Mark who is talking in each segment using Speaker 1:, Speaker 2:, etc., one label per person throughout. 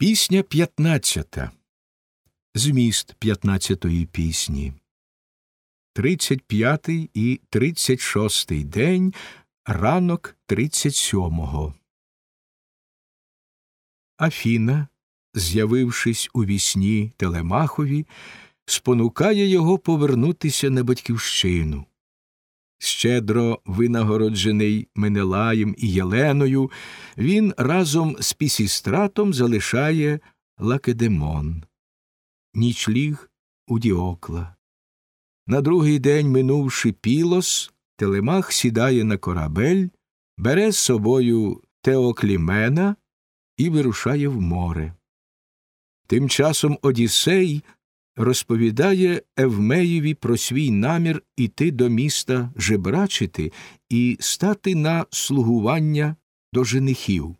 Speaker 1: Пісня п'ятнадцята. Зміст п'ятнадцятої пісні. Тридцять п'ятий і тридцять шостий день. Ранок тридцять сьомого. Афіна, з'явившись у вісні Телемахові, спонукає його повернутися на батьківщину. Щедро винагороджений Менелаєм і Єленою, він разом з Пісістратом залишає Лакедемон, нічліг у Діокла. На другий день, минувши пілос, Телемах сідає на корабель, бере з собою Теоклімена і вирушає в море. Тим часом Одіссей розповідає Евмеєві про свій намір іти до міста жебрачити і стати на слугування до женихів.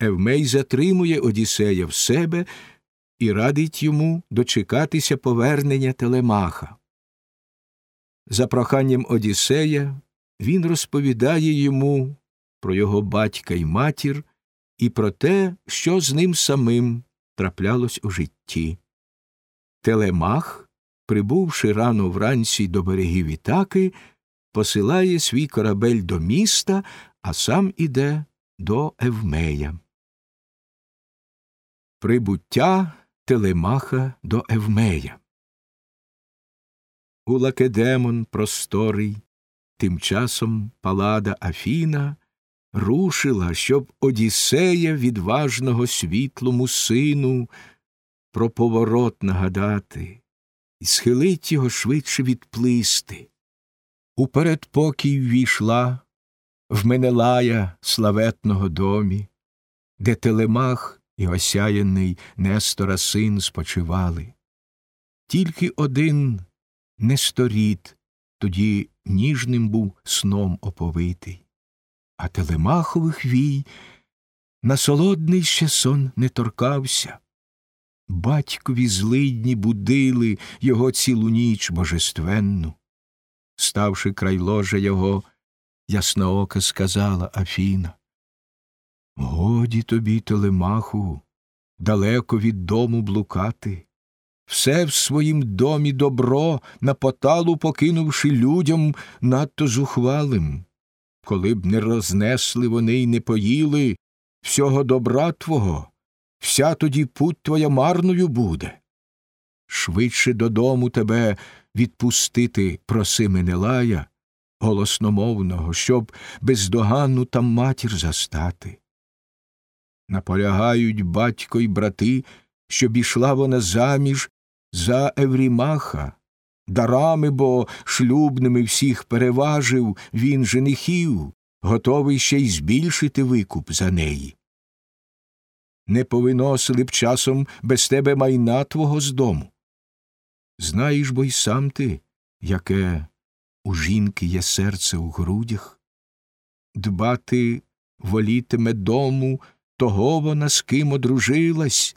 Speaker 1: Евмей затримує Одіссея в себе і радить йому дочекатися повернення Телемаха. За проханням Одіссея він розповідає йому про його батька й матір і про те, що з ним самим траплялось у житті. Телемах, прибувши рано вранці до берегів Ітаки, посилає свій корабель до міста, а сам іде до Евмея. Прибуття Телемаха до Евмея. У Лакедемон просторий, тим часом палада Афіна рушила, щоб Одіссея відважного світлому сину про поворот нагадати і схилить його швидше відплисти. У передпокій ввійшла в Менелая славетного домі, де телемах і осяяний Нестора син спочивали. Тільки один Несторіт тоді ніжним був сном оповитий, а телемахових вій на солодний ще сон не торкався. Батькові злидні будили його цілу ніч божественну. Ставши край ложа його, ясноока сказала Афіна. Годі тобі, телемаху, далеко від дому блукати, все в своїм домі добро на поталу покинувши людям надто зухвалим. Коли б не рознесли вони й не поїли всього добра твого, вся тоді путь твоя марною буде. Швидше додому тебе відпустити проси Менелая, голосномовного, щоб бездоганну там матір застати. Наполягають батько й брати, щоб ішла вона заміж за Еврімаха, дарами, бо шлюбними всіх переважив він женихів, готовий ще й збільшити викуп за неї не повиносили б часом без тебе майна твого з дому. Знаєш бо й сам ти, яке у жінки є серце у грудях, дбати волітиме дому, того вона з ким одружилась,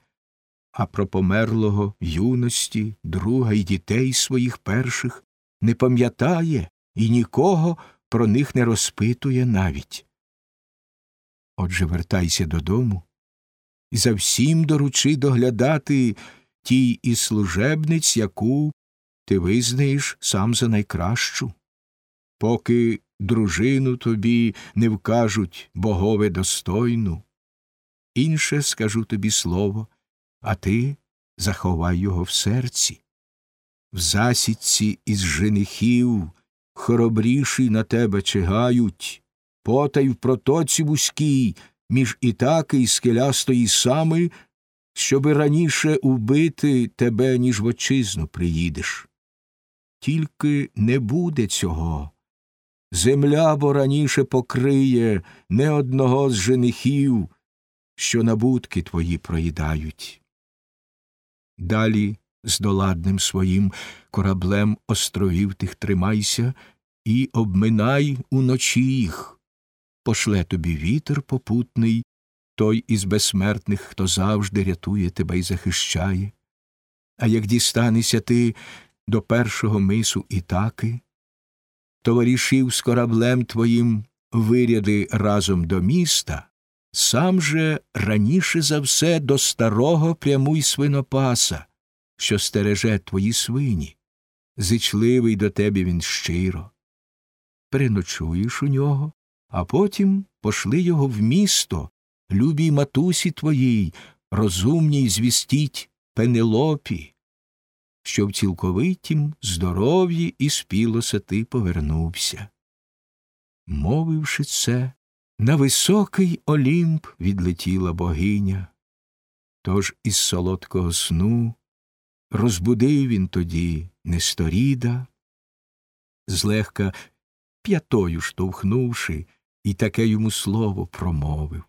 Speaker 1: а про померлого юності, друга й дітей своїх перших не пам'ятає і нікого про них не розпитує навіть. Отже, вертайся додому і за всім доручи доглядати тій і служебниць, яку ти визнаєш сам за найкращу. Поки дружину тобі не вкажуть богове достойну. Інше скажу тобі слово, а ти заховай його в серці. В засідці із женихів хоробріші на тебе чигають, потай в протоці вузькій між ітаки й скелястої сами, щоби раніше убити тебе, ніж в отчизну приїдеш. Тільки не буде цього. Земля бо раніше покриє не одного з женихів, що набутки твої проїдають. Далі з доладним своїм кораблем островів тих тримайся і обминай уночі їх пошле тобі вітер попутний, той із безсмертних, хто завжди рятує тебе і захищає. А як дістанешся ти до першого мису Ітаки, товаришів з кораблем твоїм виряди разом до міста, Сам же раніше за все до старого прямуй свинопаса, що стереже твої свині. Зичливий до тебе він щиро. Переночуєш у нього, а потім пошли його в місто, любій матусі твоїй, розумній звістіть Пенелопі, що в цілковитім здоров'ї і спілося ти повернувся. Мовивши це, на високий Олімп відлетіла богиня. Тож із солодкого сну розбудив він тоді Несторіда, злегка п'ятою штовхнувши, і таке йому слово промовив.